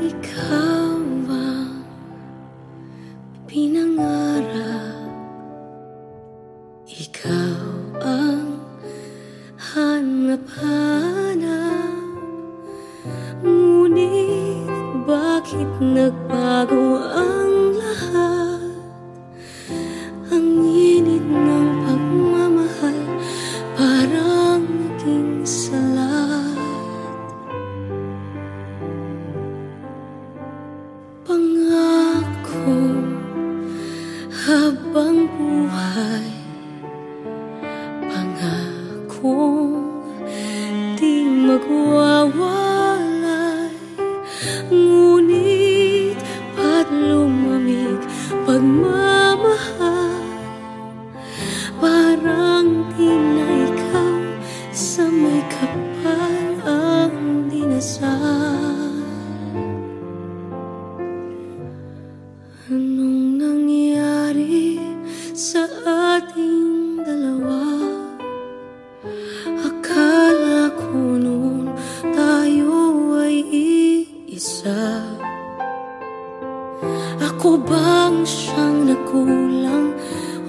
because habang buhay Pangakong di magwawa. Ako bang siyang nakulang?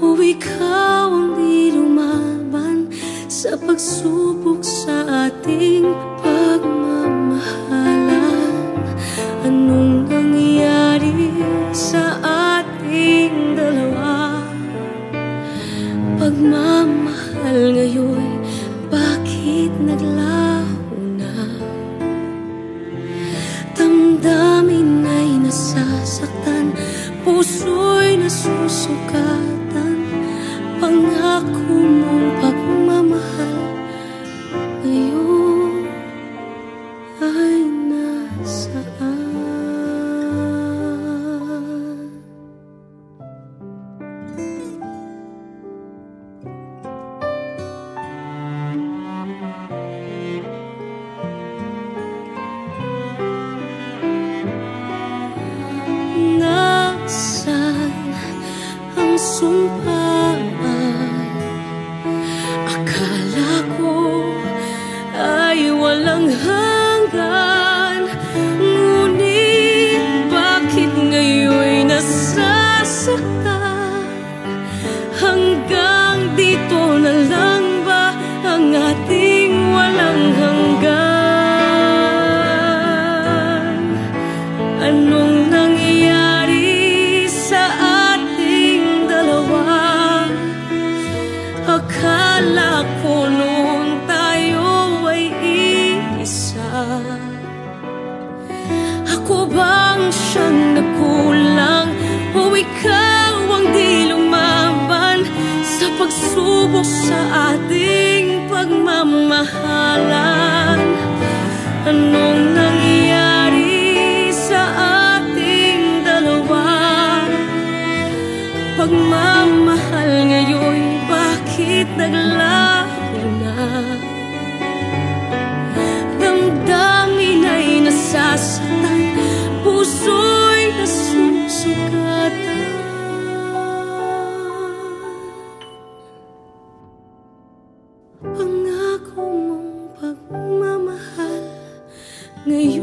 O ikaw ang di lumaban Sa pagsubok sa ating pag sukatan pangako mo. ko bang siyang nagkulang O ikaw ang di lumaban Sa pagsubok sa ating pagmamahalan? Anong Ngày